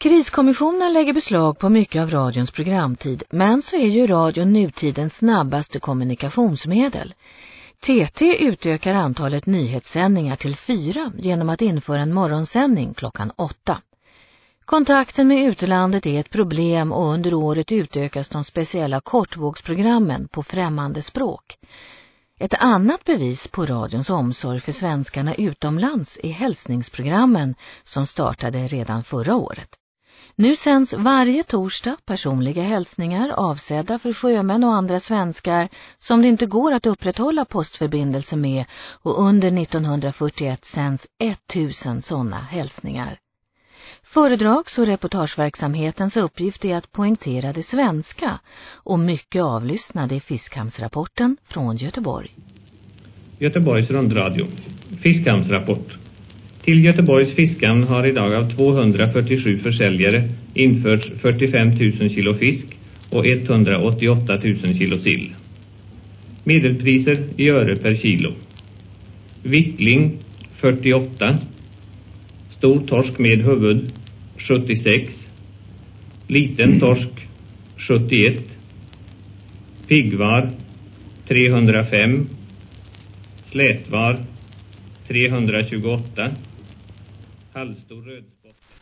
Kriskommissionen lägger beslag på mycket av radions programtid, men så är ju radion nutidens snabbaste kommunikationsmedel. TT utökar antalet nyhetssändningar till fyra genom att införa en morgonsändning klockan åtta. Kontakten med utlandet är ett problem och under året utökas de speciella kortvågsprogrammen på främmande språk. Ett annat bevis på radions omsorg för svenskarna utomlands är hälsningsprogrammen som startade redan förra året. Nu sänds varje torsdag personliga hälsningar avsedda för sjömän och andra svenskar som det inte går att upprätthålla postförbindelse med och under 1941 sänds 1000 sådana hälsningar. Föredrags- och reportageverksamhetens uppgift är att poängtera det svenska och mycket avlyssnade i Fiskhamnsrapporten från Göteborg. Göteborgs rundradio. Fiskhamnsrapport. Till Göteborgs fiskhamn har idag av 247 försäljare införts 45 000 kilo fisk och 188 000 kilo sill. Medelpriser i öre per kilo. Vickling 48 Stor torsk med huvud 76. Liten torsk 71. Piggvar 305. Slätvar 328 halvstor rödspotta